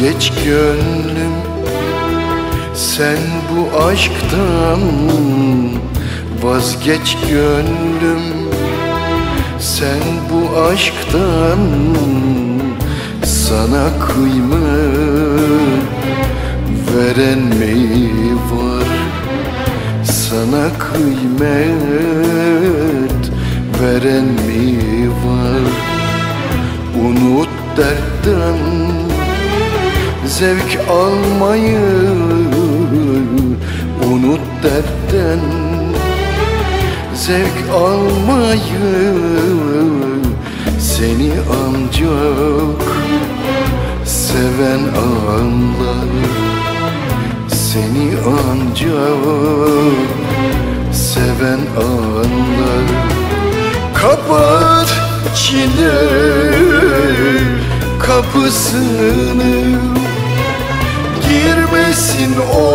Vazgeç gönlüm sen bu aşktan Vazgeç gönlüm. Sen bu aşktan Sana kıymet veren mi var Sana kıymet veren mi var Unut dertten zevk almayı Unut dertten. Zevk almayı Seni ancak seven anlar. Seni ancak seven anlar. Kapat çile kapısını Girmesin o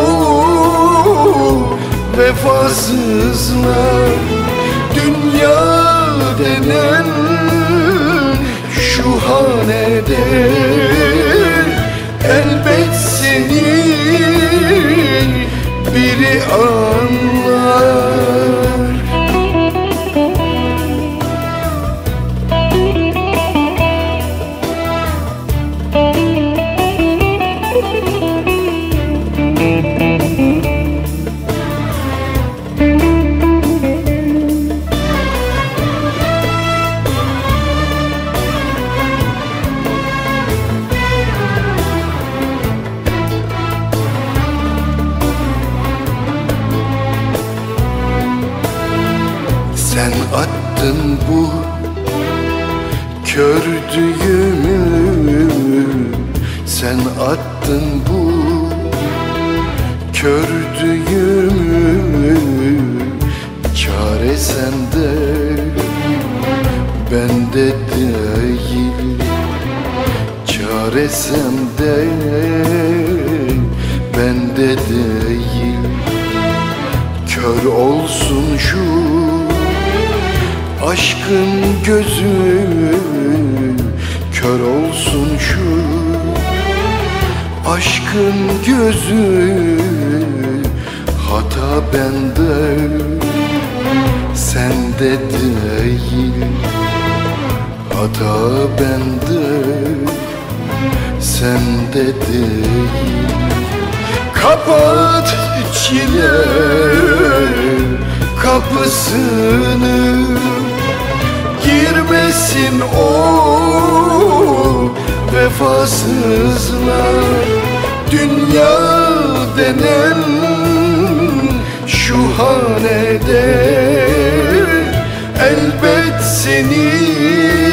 vefasızlar Dünya denen şu hanede attın bu kör düğümü. Sen attın bu kör düğümü. Çare sende bende değil. Çare sende bende değil. Kör olsun şu aşkın gözü Kör olsun şu. Aşkın gözü Hata bende. Sende değil Hata bende. Sende değil. Kapat çile kapısını vefasızlar Dünya denen şu hanede Elbet seni